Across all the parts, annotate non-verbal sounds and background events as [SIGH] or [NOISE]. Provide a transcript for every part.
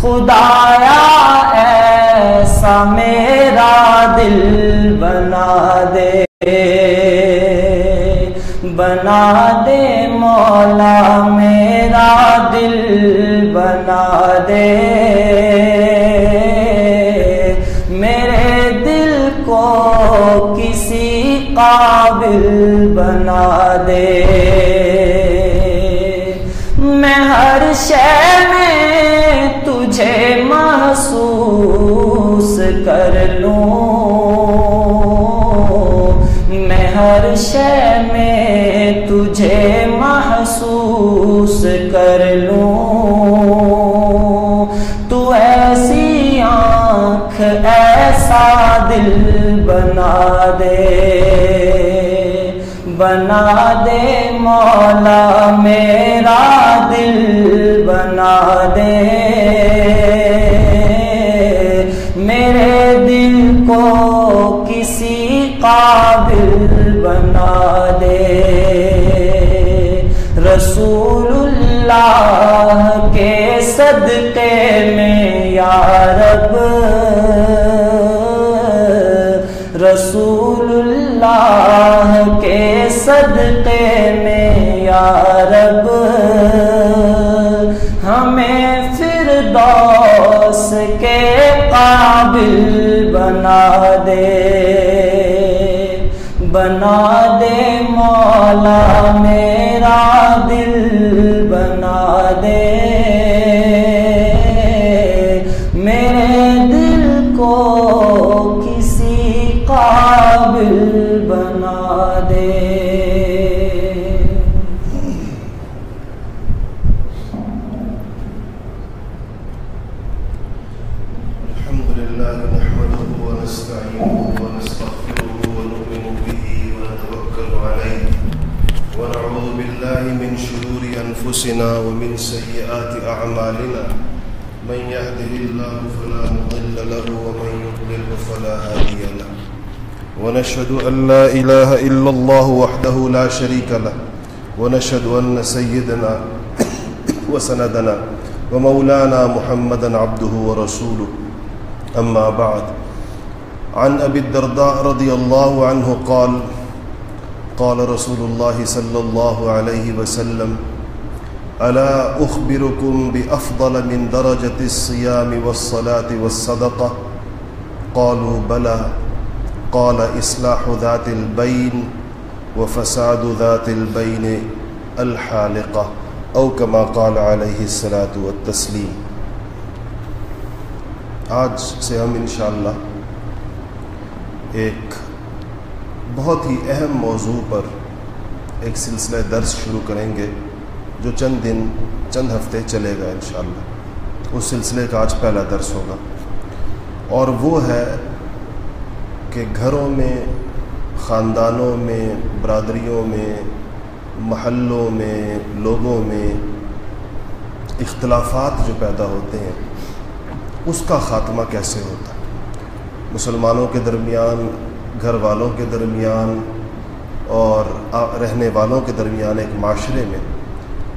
خدایا، ایسا میرا دل بنا دے۔ بنا دے مولا، میرا دل بنا دے۔ میرے دل کو کسی قابل بنا دے۔ شے میں تجھے محسوس کر لوں۔ میں ہر شے میں تجھے محسوس کر لوں۔ تو ایسی آنکھ ایسا دل بنا دے بنا دے مولا میرا دل بنا دے۔ میرے دل کو کسی قابل بنا دے۔ رسول اللہ کے صدقے میں یا رب۔ رسول اللہ کے صدقے کامل بنا دے بنا دے مولا میرا دل بنا بالله من شرور أنفسنا ومن سيئات أعمالنا. من يهده الله فلا مضل له ومن يضلل فلا هادي له. ونشهد أن لا إله إلا الله وحده لا شريك له. ونشهد أن سيدنا [COUGHS] وسندنا ومولانا محمدا عبده ورسوله. أما بعد. عن أبي الدرداء رضي الله عنه قال قال رسول الله صلى الله عليه وسلم ألا أخبركم بأفضل من درجة الصيام والصلاة والصدقة؟ قالوا، بلى. قال إصلاح ذات البين وفساد ذات البين الحالقة، او كما قال علیہ الصلاۃ والتسلیم. آج سے ہم انشاءاللہ ایک بہت ہی اہم موضوع پر ایک سلسلہ درس شروع کریں گے جو چند دن، چند ہفتے چلے گا انشاءاللہ۔ اس سلسلے کا آج پہلا درس ہوگا۔ اور وہ ہے کہ گھروں میں، خاندانوں میں، برادریوں میں، محلوں میں، لوگوں میں اختلافات جو پیدا ہوتے ہیں، اس کا خاتمہ کیسے ہوتا؟ ہے مسلمانوں کے درمیان گھر والوں کے درمیان اور رہنے والوں کے درمیان ایک معاشرے میں،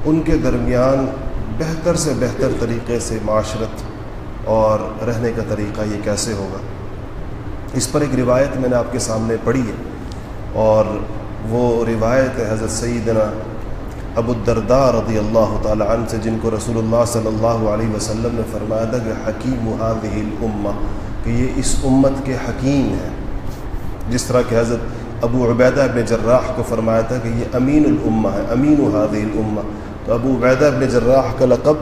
ان کے درمیان بہتر سے بہتر طریقے سے معاشرت اور رہنے کا طریقہ یہ کیسے ہوگا؟ اس پر ایک روایت میں نے آپ کے سامنے پڑھی ہے اور وہ روایت ہے حضرت سیدنا ابو الدرداء رضی اللہ تعالی عنہ سے، جن کو رسول اللہ صلی اللہ علیہ وسلم نے فرمایا تھا کہ حکیم هذه الامہ، کہ یہ اس امت کے حکیم ہیں۔ جس طرح کہ حضرت ابو عبیدہ ابن جراح کو فرمایا تھا کہ یہ امین الامہ ہے، امین هذه الامہ۔ تو ابو عبیدہ ابن جراح کا لقب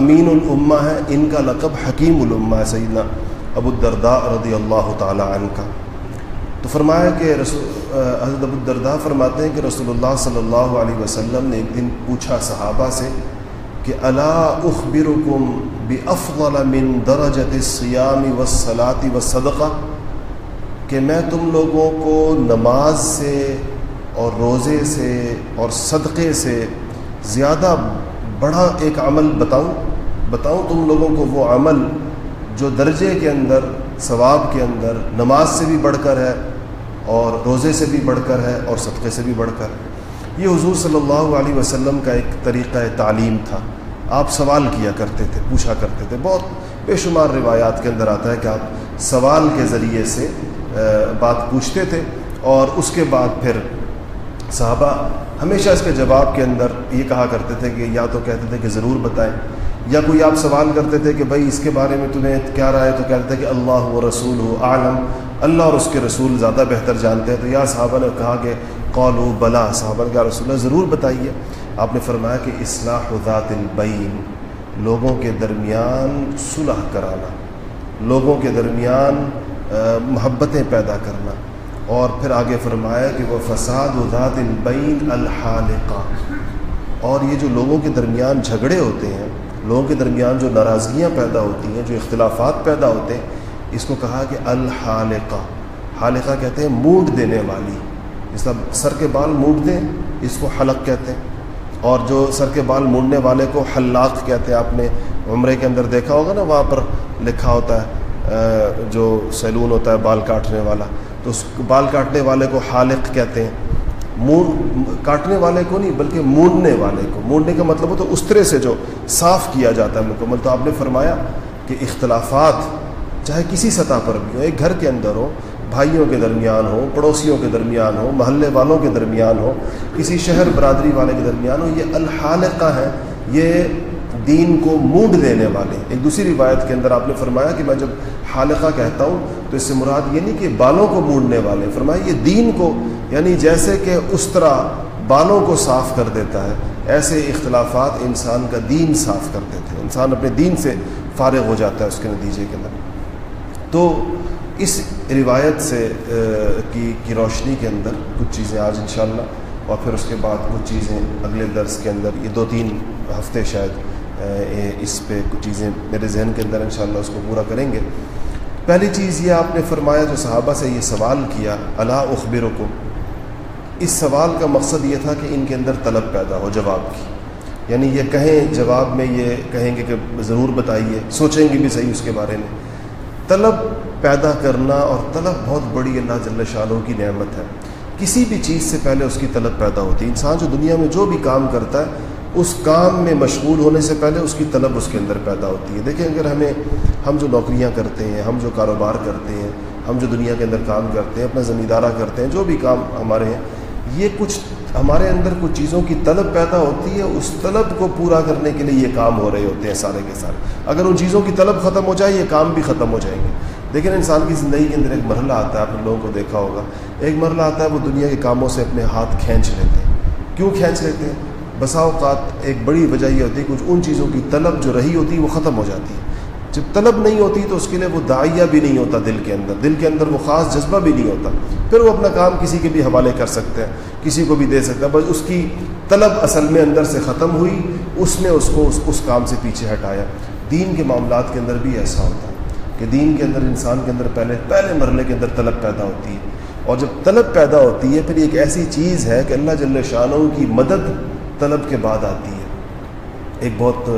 امین الامہ ہے، ان کا لقب حکیم الامہ ہے، سیدنا ابو الدرداء رضی اللہ تعالی عنہ۔ کا تو فرمایا کہ رسول حضرت ابو الدرداء فرماتے ہیں کہ رسول اللہ صلی اللہ علیہ وسلم نے ایک دن پوچھا صحابہ سے کہ الا اخبرکم بافضل من درجت الصیام والصلاة والصدقہ؟ کہ میں تم لوگوں کو نماز سے اور روزے سے اور صدقے سے زیادہ بڑا ایک عمل بتاؤں بتاؤں تم لوگوں کو وہ عمل جو درجے کے اندر، ثواب کے اندر نماز سے بھی بڑھ کر ہے اور روزے سے بھی بڑھ کر ہے اور صدقے سے بھی بڑھ کر یہ حضور صلی اللہ علیہ وسلم کا ایک طریقہ تعلیم تھا۔ آپ سوال کیا کرتے تھے، پوچھا کرتے تھے۔ بہت بے شمار روایات کے اندر آتا ہے کہ آپ سوال کے ذریعے سے بات پوچھتے تھے اور اس کے بعد پھر صحابہ ہمیشہ اس کے جواب کے اندر یہ کہا کرتے تھے کہ یا تو کہتے تھے کہ ضرور بتائیں، یا کوئی آپ سوال کرتے تھے کہ بھائی اس کے بارے میں تمہیں کیا رائے تو کہتے تھے کہ اللہ و رسول ہو عالم اللہ اور اس کے رسول زیادہ بہتر جانتے ہیں۔ تو یا صحابہ نے کہا کہ قول و بلا، صحابہ کا رسول ضرور بتائیے۔ آپ نے فرمایا کہ اصلاح ذات البین، لوگوں کے درمیان صلح کرانا، لوگوں کے درمیان محبتیں پیدا کرنا۔ اور پھر آگے فرمایا کہ وہ فساد و ذات البین الحالقہ۔ اور یہ جو لوگوں کے درمیان جھگڑے ہوتے ہیں، لوگوں کے درمیان جو ناراضگیاں پیدا ہوتی ہیں، جو اختلافات پیدا ہوتے ہیں، اس کو کہا کہ الحالقہ۔ حالقہ کہتے ہیں مونڈ دینے والی۔ جس طرح سر کے بال مونڈ دیں اس کو حلق کہتے ہیں۔ اور جو سر کے بال مونڈنے والے کو حلاق کہتے ہیں، آپ نے عمرے کے اندر دیکھا ہوگا نا، وہاں پر لکھا ہوتا ہے۔ جو سیلون ہوتا ہے بال کاٹنے والا، تو اس بال کاٹنے والے کو حالق کہتے ہیں۔ مون، کاٹنے والے کو نہیں، بلکہ مونڈنے والے کو۔ مونڈنے کا مطلب ہو تو اس طرح سے جو صاف کیا جاتا ہے مکمل۔ تو آپ نے فرمایا کہ اختلافات، چاہے کسی سطح پر بھی ہو، ایک گھر کے اندر ہو، بھائیوں کے درمیان ہو، پڑوسیوں کے درمیان ہو، محلے والوں کے درمیان ہو، کسی شہر برادری والے کے درمیان ہو، یہ الحالقہ ہے۔ یہ دین کو مونڈ دینے والے۔ ایک دوسری روایت کے اندر آپ نے فرمایا کہ میں جب حالقہ کہتا ہوں تو اس سے مراد یہ نہیں کہ بالوں کو مونڈنے والے، فرمایا یہ دین کو یعنی جیسے کہ اس طرح بالوں کو صاف کر دیتا ہے، ایسے اختلافات انسان کا دین صاف کر دیتے ہیں۔ انسان اپنے دین سے فارغ ہو جاتا ہے اس کے نتیجے کے اندر۔ تو اس روایت سے کی کی روشنی کے اندر کچھ چیزیں آج انشاءاللہ، اور پھر اس کے بعد کچھ چیزیں اگلے درس کے اندر، یہ دو تین ہفتے شاید اس پہ کچھ چیزیں میرے ذہن کے اندر انشاءاللہ اس کو پورا کریں گے۔ پہلی چیز یہ آپ نے فرمایا، جو صحابہ سے یہ سوال کیا اللہ اخبر کو اس سوال کا مقصد یہ تھا کہ ان کے اندر طلب پیدا ہو، جواب کی۔ یعنی یہ کہیں، جواب میں یہ کہیں گے کہ ضرور بتائیے، سوچیں گے بھی صحیح اس کے بارے میں۔ طلب پیدا کرنا اور طلب بہت بڑی اللہ جل شاہ کی نعمت ہے۔ کسی بھی چیز سے پہلے اس کی طلب پیدا ہوتی ہے۔ انسان جو دنیا میں جو بھی کام کرتا ہے اس کام میں مشغول ہونے سے پہلے اس کی طلب اس کے اندر پیدا ہوتی ہے۔ دیکھیں اگر ہمیں ہم جو نوکریاں کرتے ہیں، ہم جو کاروبار کرتے ہیں، ہم جو دنیا کے اندر کام کرتے ہیں، اپنا زمیندارہ کرتے ہیں، جو بھی کام ہمارے ہیں، یہ کچھ ہمارے اندر کچھ چیزوں کی طلب پیدا ہوتی ہے، اس طلب کو پورا کرنے کے لیے یہ کام ہو رہے ہوتے ہیں سارے کے سارے۔ اگر ان چیزوں کی طلب ختم ہو جائے، یہ کام بھی ختم ہو جائیں گے۔ لیکن انسان کی زندگی کے اندر ایک مرحلہ آتا ہے، آپ نے لوگوں کو دیکھا ہوگا۔ ایک مرحلہ آتا ہے، وہ دنیا کے کاموں سے اپنے ہاتھ کھینچ لیتے ہیں۔ کیوں کھینچ لیتے ہیں؟ بسا اوقات ایک بڑی وجہ یہ ہوتی ہے کچھ ان چیزوں کی طلب جو رہی ہوتی ہے وہ ختم ہو جاتی ہے۔ جب طلب نہیں ہوتی تو اس کے لیے وہ دائیا بھی نہیں ہوتا دل کے اندر۔ دل کے اندر وہ خاص جذبہ بھی نہیں ہوتا۔ پھر وہ اپنا کام کسی کے بھی حوالے کر سکتے ہیں، کسی کو بھی دے سکتا ہے بس اس کی طلب اصل میں اندر سے ختم ہوئی، اس نے اس کو اس اس کام سے پیچھے ہٹایا۔ دین کے معاملات کے اندر بھی ایسا ہوتا ہے کہ دین کے اندر، انسان کے اندر پہلے پہلے مرحلے کے اندر طلب پیدا ہوتی ہے۔ اور جب طلب پیدا ہوتی ہے، پھر ایک ایسی چیز ہے کہ اللہ جل شاہ کی مدد طلب کے بعد آتی ہے۔ ایک بہت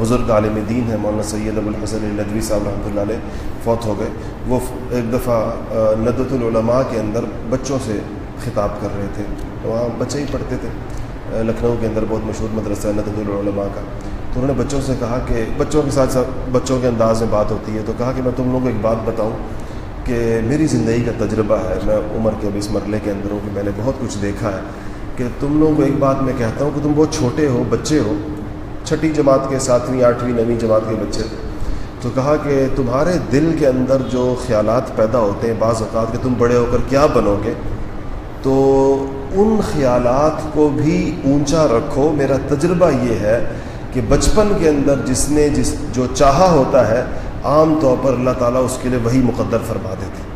بزرگ عالم دین ہے، مولانا سید ابو الحسن ندوی صاحب رحمۃ اللہ علیہ، فوت ہو گئے۔ وہ ایک دفعہ ندت العلماء کے اندر بچوں سے خطاب کر رہے تھے۔ وہاں بچے ہی پڑھتے تھے۔ لکھنؤ کے اندر بہت مشہور مدرسہ ہے ندت العلماء کا۔ تو انہوں نے بچوں سے کہا کہ، بچوں کے ساتھ ساتھ بچوں کے انداز میں بات ہوتی ہے، تو کہا کہ میں تم لوگوں کو ایک بات بتاؤں کہ میری زندگی کا تجربہ ہے۔ میں عمر کے اب اس مرحلے کے اندر ہوں کہ میں نے بہت کچھ دیکھا ہے۔ کہ تم لوگوں کو ایک بات میں کہتا ہوں کہ تم بہت چھوٹے ہو، بچے ہو، چھٹی جماعت کے ساتویں، آٹھویں، نویں جماعت کے بچے تو کہا کہ تمہارے دل کے اندر جو خیالات پیدا ہوتے ہیں بعض اوقات کہ تم بڑے ہو کر کیا بنو گے، تو ان خیالات کو بھی اونچا رکھو۔ میرا تجربہ یہ ہے کہ بچپن کے اندر جس نے جس جو چاہا ہوتا ہے، عام طور پر اللہ تعالیٰ اس کے لیے وہی مقدر فرما دیتے۔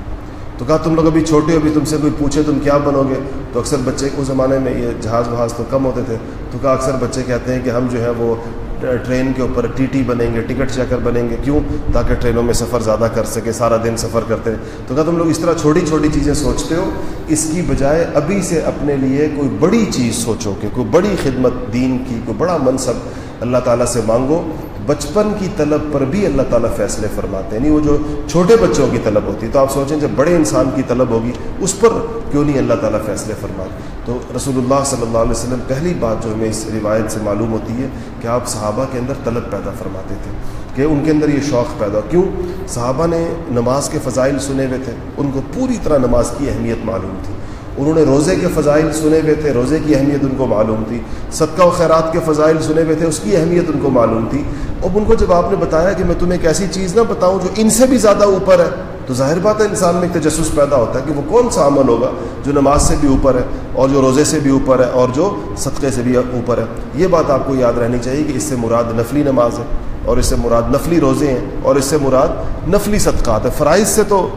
تو کہا تم لوگ ابھی چھوٹے ہو بھی تم سے کوئی پوچھے تم کیا بنو گے تو اکثر بچے اس زمانے میں یہ جہاز وہاز تو کم ہوتے تھے، تو کہا اکثر بچے کہتے ہیں کہ ہم جو ہے وہ ٹرین کے اوپر ٹی ٹی بنیں گے، ٹکٹ چیکر بنیں گے، کیوں؟ تاکہ ٹرینوں میں سفر زیادہ کر سکے، سارا دن سفر کرتے ہیں تو کہا تم لوگ اس طرح چھوٹی چھوٹی چیزیں سوچتے ہو، اس کی بجائے ابھی سے اپنے لیے کوئی بڑی چیز سوچو کہ کوئی بڑی خدمت دین کی، کوئی بڑا منصب اللہ تعالیٰ سے مانگو، بچپن کی طلب پر بھی اللہ تعالیٰ فیصلے فرماتے ہیں۔ نہیں وہ جو چھوٹے بچوں کی طلب ہوتی ہے، تو آپ سوچیں جب بڑے انسان کی طلب ہوگی، اس پر کیوں نہیں اللہ تعالیٰ فیصلے فرماتے؟ تو رسول اللہ صلی اللہ علیہ وسلم، پہلی بات جو ہمیں اس روایت سے معلوم ہوتی ہے کہ آپ صحابہ کے اندر طلب پیدا فرماتے تھے، کہ ان کے اندر یہ شوق پیدا۔ کیوں؟ صحابہ نے نماز کے فضائل سنے ہوئے تھے، ان کو پوری طرح نماز کی اہمیت معلوم تھی۔ انہوں نے روزے کے فضائل سنے ہوئے تھے، روزے کی اہمیت ان کو معلوم تھی۔ صدقہ و خیرات کے فضائل سنے ہوئے تھے، اس کی اہمیت ان کو معلوم تھی۔ اب ان کو جب آپ نے بتایا کہ میں تمہیں ایک ایسی چیز نہ بتاؤں جو ان سے بھی زیادہ اوپر ہے، تو ظاہر بات ہے انسان میں ایک تجسس پیدا ہوتا ہے کہ وہ کون سا عمل ہوگا جو نماز سے بھی اوپر ہے اور جو روزے سے بھی اوپر ہے اور جو صدقے سے بھی اوپر ہے۔ یہ بات آپ کو یاد رہنی چاہیے کہ اس سے مراد نفلی نماز ہے اور اس سے مراد نفلی روزے ہیں اور اس سے مراد نفلی صدقات ہے۔ فرائض سے تو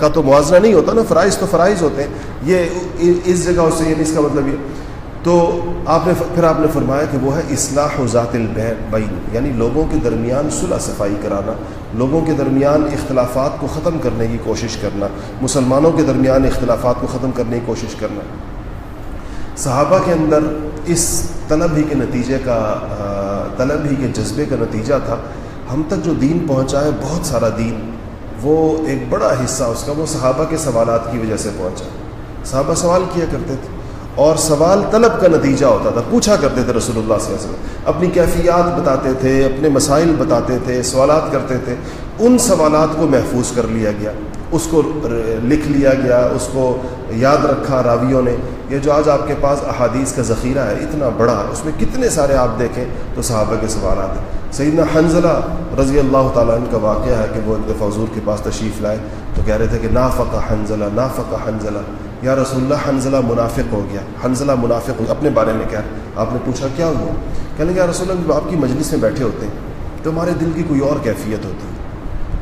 کا تو موازنہ نہیں ہوتا نا، فرائض تو فرائض ہوتے ہیں۔ یہ اس جگہ سے یعنی اس کا مطلب یہ۔ تو آپ نے پھر آپ نے فرمایا کہ وہ ہے اصلاح و ذات البین یعنی لوگوں کے درمیان صلح صفائی کرانا، لوگوں کے درمیان اختلافات کو ختم کرنے کی کوشش کرنا، مسلمانوں کے درمیان اختلافات کو ختم کرنے کی کوشش کرنا۔ صحابہ کے اندر اس طلب ہی کے نتیجے کا طلب ہی کے جذبے کا نتیجہ تھا۔ ہم تک جو دین پہنچا ہے، بہت سارا دین۔ وہ ایک بڑا حصہ اس کا وہ صحابہ کے سوالات کی وجہ سے پہنچا۔ صحابہ سوال کیا کرتے تھے؟ اور سوال طلب کا نتیجہ ہوتا تھا، پوچھا کرتے تھے رسول اللہ صلی اللہ علیہ وسلم۔ اپنی کیفیات بتاتے تھے، اپنے مسائل بتاتے تھے، سوالات کرتے تھے۔ ان سوالات کو محفوظ کر لیا گیا، اس کو لکھ لیا گیا، اس کو یاد رکھا راویوں نے، یہ جو آج آپ کے پاس احادیث کا ذخیرہ ہے، اتنا بڑا، اس میں کتنے سارے آپ دیکھیں تو صحابہ کے سوالات ہیں۔ سیدنا حنزلہ رضی اللہ تعالیٰ عنہ کا واقعہ ہے کہ وہ ایک دفعہ حضور کے پاس تشریف لائے تو کہہ رہے تھے کہ نافقہ حنزلہ نافقہ حنزلہ۔ یا رسول اللہ، حنزلہ منافق ہو گیا۔ حنزلہ منافق ہو اپنے بارے میں کیا آپ نے پوچھا کیا ہوا؟ کہنے کہ رسول اللہ، جب آپ کی مجلس میں بیٹھے ہوتے ہیں تو ہمارے دل کی کوئی اور کیفیت ہوتی ہے۔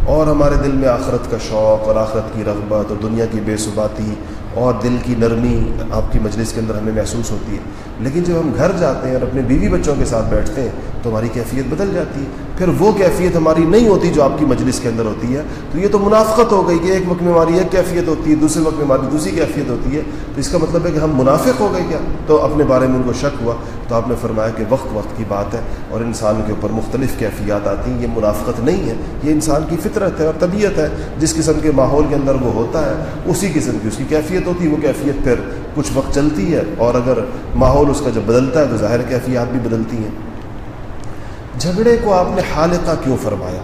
اور ہمارے دل میں آخرت کا شوق اور آخرت کی رغبت اور دنیا کی بے ثباتی اور دل کی نرمی آپ کی مجلس کے اندر ہمیں محسوس ہوتی ہے۔ لیکن جب ہم گھر جاتے ہیں اور اپنے بیوی بچوں کے ساتھ بیٹھتے ہیں، تو ہماری کیفیت بدل جاتی ہے۔ پھر وہ کیفیت ہماری نہیں ہوتی جو آپ کی مجلس کے اندر ہوتی ہے۔ تو یہ تو منافقت ہو گئی کہ ایک وقت میں ہماری ایک کیفیت ہوتی ہے، دوسرے وقت میں ہماری دوسری کیفیت ہوتی ہے۔ تو اس کا مطلب ہے کہ ہم منافق ہو گئے کیا؟ تو اپنے بارے میں ان کو شک ہوا۔ تو آپ نے فرمایا کہ وقت وقت کی بات ہے اور انسان کے اوپر مختلف کیفیات آتی ہیں، یہ منافقت نہیں ہے، یہ انسان کی فطرت ہے اور طبیعت ہے، جس قسم کے ماحول کے اندر وہ ہوتا ہے، اسی قسم کی اس کی کیفیت ہوتی ہے، وہ کیفیت پھر کچھ وقت چلتی ہے اور اگر ماحول اس کا جب بدلتا ہے تو ظاہر کیفیات بھی بدلتی ہیں۔ جھگڑے کو آپ نے حالقہ کیوں فرمایا؟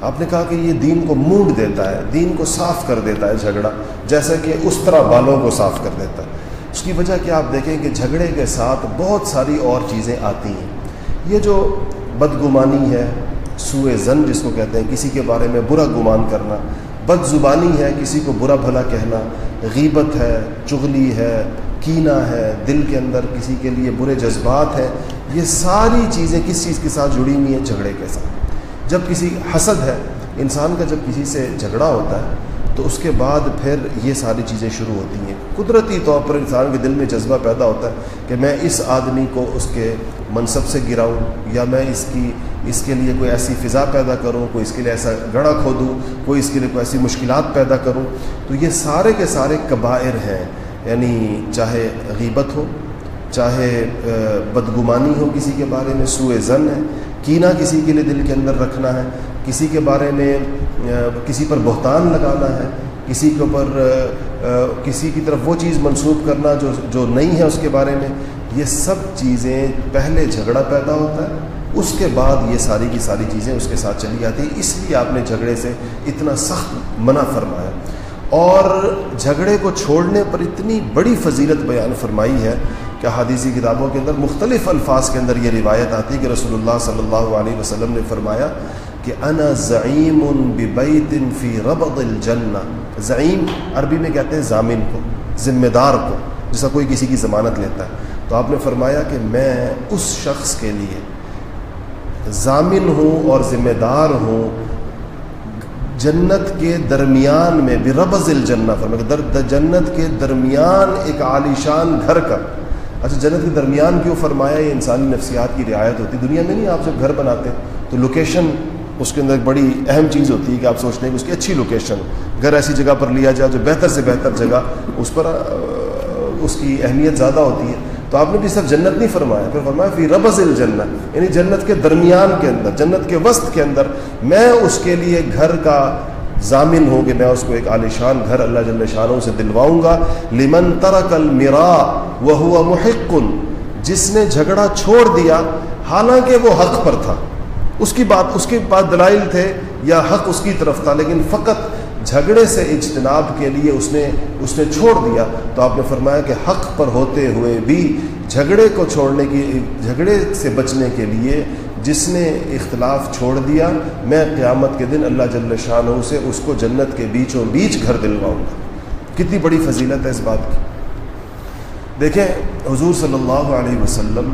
آپ نے کہا کہ یہ دین کو مونڈ دیتا ہے، دین کو صاف کر دیتا ہے جھگڑا، جیسا کہ اس طرح بالوں کو صاف کر دیتا ہے۔ اس کی وجہ کہ آپ دیکھیں کہ جھگڑے کے ساتھ بہت ساری اور چیزیں آتی ہیں۔ یہ جو بدگمانی ہے سوئے زن جس کو کہتے ہیں، کسی کے بارے میں برا گمان کرنا بد زبانی ہے کسی کو برا بھلا کہنا، غیبت ہے، چغلی ہے کینہ ہے، دل کے اندر کسی کے لیے برے جذبات ہیں، یہ ساری چیزیں کس چیز کے ساتھ جڑی ہوئی ہیں؟ جھگڑے کے ساتھ۔ جب کسی حسد ہے، انسان کا جب کسی سے جھگڑا ہوتا ہے تو اس کے بعد پھر یہ ساری چیزیں شروع ہوتی ہیں۔ قدرتی طور پر انسان کے دل میں جذبہ پیدا ہوتا ہے کہ میں اس آدمی کو اس کے منصب سے گراؤں یا میں اس کی، اس کے لیے کوئی ایسی فضا پیدا کروں، کوئی اس کے لیے ایسا گڑا کھودوں، کوئی اس کے لیے کوئی ایسی مشکلات پیدا کروں۔ تو یہ سارے کے سارے کبائر ہیں۔ یعنی چاہے غیبت ہو، چاہے بدگمانی ہو کسی کے بارے میں سوئے زن ہے، کینہ کسی کے لیے دل کے اندر رکھنا ہے، کسی کے بارے میں کسی پر بہتان لگانا ہے، کسی کے اوپر کسی کی طرف وہ چیز منسوخ کرنا جو جو نہیں ہے اس کے بارے میں، یہ سب چیزیں پہلے جھگڑا پیدا ہوتا ہے، اس کے بعد یہ ساری کی ساری چیزیں اس کے ساتھ چلی جاتی ہیں، اس لیے آپ نے جھگڑے سے اتنا سخت منع فرمایا۔ اور جھگڑے کو چھوڑنے پر اتنی بڑی فضیلت بیان فرمائی ہے کہ حادیثی کتابوں کے اندر مختلف الفاظ کے اندر یہ روایت آتی ہے کہ رسول اللہ صلی اللہ علیہ وسلم نے فرمایا کہ انا زعیم ببیت فی ربض الجنہ۔ زعیم عربی میں کہتے ہیں ضامن کو ذمہ دار کو، جیسا کوئی کسی کی ضمانت لیتا ہے۔ تو آپ نے فرمایا کہ میں اس شخص کے لیے ضامن ہوں اور ذمہ دار ہوں، جنت کے درمیان میں بھی ربض الجنہ۔ فرمایا جنت کے درمیان ایک عالیشان گھر کا۔ اچھا جنت کے درمیان کیوں فرمایا؟ یہ انسانی نفسیات کی رعایت ہوتی۔ دنیا میں نہیں، آپ جب گھر بناتے تو لوکیشن اس کے اندر ایک بڑی اہم چیز ہوتی ہے کہ آپ سوچتے ہیں کہ اس کی اچھی لوکیشن گھر ایسی جگہ پر لیا جائے جو بہتر سے بہتر جگہ اس پر اس کی اہمیت زیادہ ہوتی ہے۔ تو آپ نے بھی صرف جنت نہیں فرمایا، پھر فرمایا فی ربز الجنت یعنی جنت کے درمیان کے اندر، جنت کے وسط کے اندر میں اس کے لیے گھر کا ضامن ہوں کہ میں اس کو ایک عالیشان گھر اللہ جل شانوں سے دلواؤں گا۔ لمن ترک المرا وہ ہوا جس نے جھگڑا چھوڑ دیا، حالانکہ وہ حق پر تھا۔ اس کی بات اس کے بعد دلائل تھے یا حق اس کی طرف تھا، لیکن فقط جھگڑے سے اجتناب کے لیے اس نے اس نے چھوڑ دیا۔ تو آپ نے فرمایا کہ حق پر ہوتے ہوئے بھی جھگڑے کو چھوڑنے کی جھگڑے سے بچنے کے لیے جس نے اختلاف چھوڑ دیا، میں قیامت کے دن اللہ جل شاہ سے اس کو جنت کے بیچوں بیچ گھر دلواؤں گا۔ کتنی بڑی فضیلت ہے اس بات کی۔ دیکھیں، حضور صلی اللہ علیہ وسلم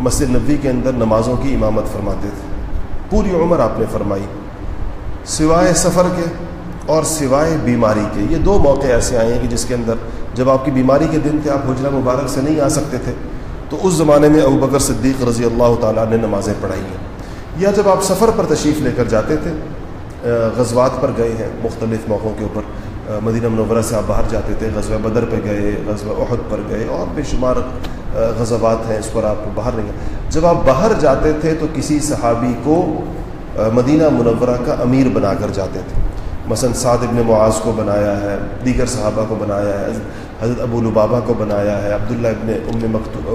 مسجد نبی کے اندر نمازوں کی امامت فرماتے تھے۔ پوری عمر آپ نے فرمائی، سوائے سفر کے اور سوائے بیماری کے۔ یہ دو موقع ایسے آئے ہیں کہ جس کے اندر جب آپ کی بیماری کے دن تھے، آپ حجرہ مبارک سے نہیں آ سکتے تھے، تو اس زمانے میں ابو بکر صدیق رضی اللہ تعالیٰ نے نمازیں پڑھائی ہیں۔ یا جب آپ سفر پر تشریف لے کر جاتے تھے غزوات پر گئے ہیں، مختلف موقعوں کے اوپر مدینہ منورہ سے آپ باہر جاتے تھے، غزوہ بدر پہ گئے، غزوہ احد پر گئے اور بے شمار غزوات ہیں، اس پر آپ باہر نہیں گئے جب آپ باہر جاتے تھے تو کسی صحابی کو مدینہ منورہ کا امیر بنا کر جاتے تھے۔ مثلا سعد ابن معاذ کو بنایا ہے، دیگر صحابہ کو بنایا ہے، حضرت ابو البابا کو بنایا ہے، عبداللہ ابن ام مکتوم